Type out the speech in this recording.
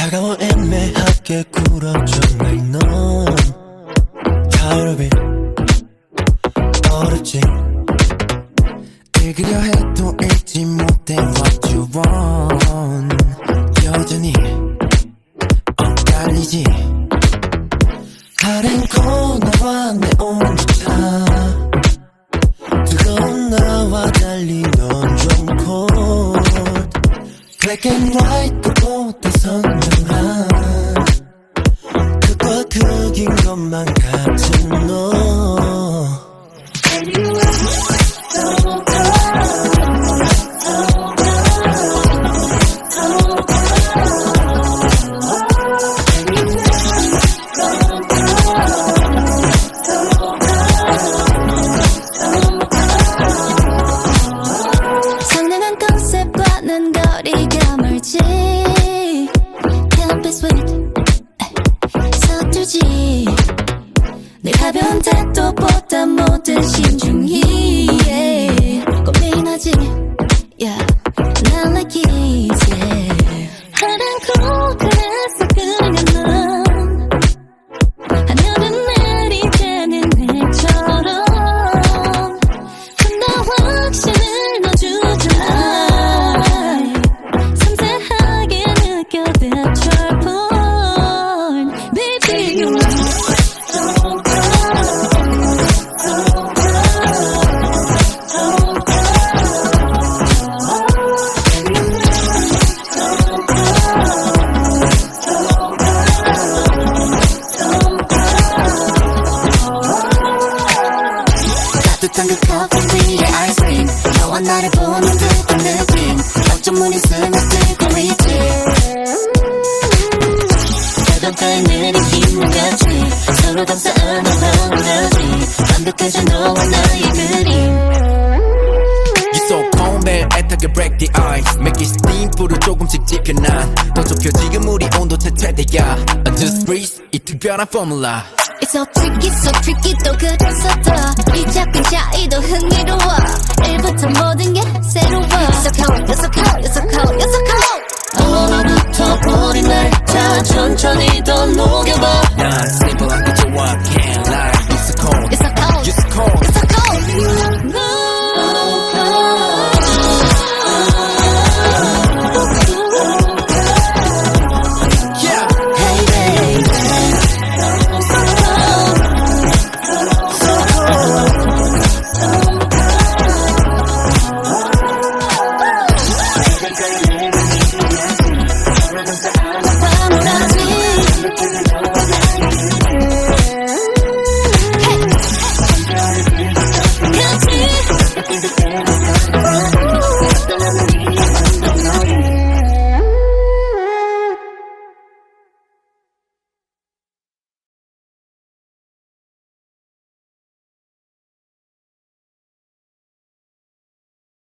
차가워 애매하게 굴어져 날넌 가을비 어렵지. 읽으려 해도 읽지 못해 what you want. 여전히 엇갈리지. 다른 코너와 내 온도차. 뜨거운 나와 달리 넌 좀 cold Black and white 것만 같은 가벼운 태도보다 모든 신중 따뜻한 그 커피 위에 아이스크림 너와 나를 보는 듯한 느낌 어쩌면 있으면 뜨고 있지 바닷가에 내린 힘을 같이 서로 감싸 안아보는 거지 완벽해져 너와 나의 그림 You so cold 매일 애타게 break the ice Make it steam 불을 조금씩 지펴 난더 좁혀 지금 우리 온도 채퇴돼야 Just breeze 이 특별한 formula It's so tricky so tricky 또 그래서 더이 작은 차이도 흥미로워 1부터 모든 게 새로워 You're so cold you're so cold you're so cold you're so cold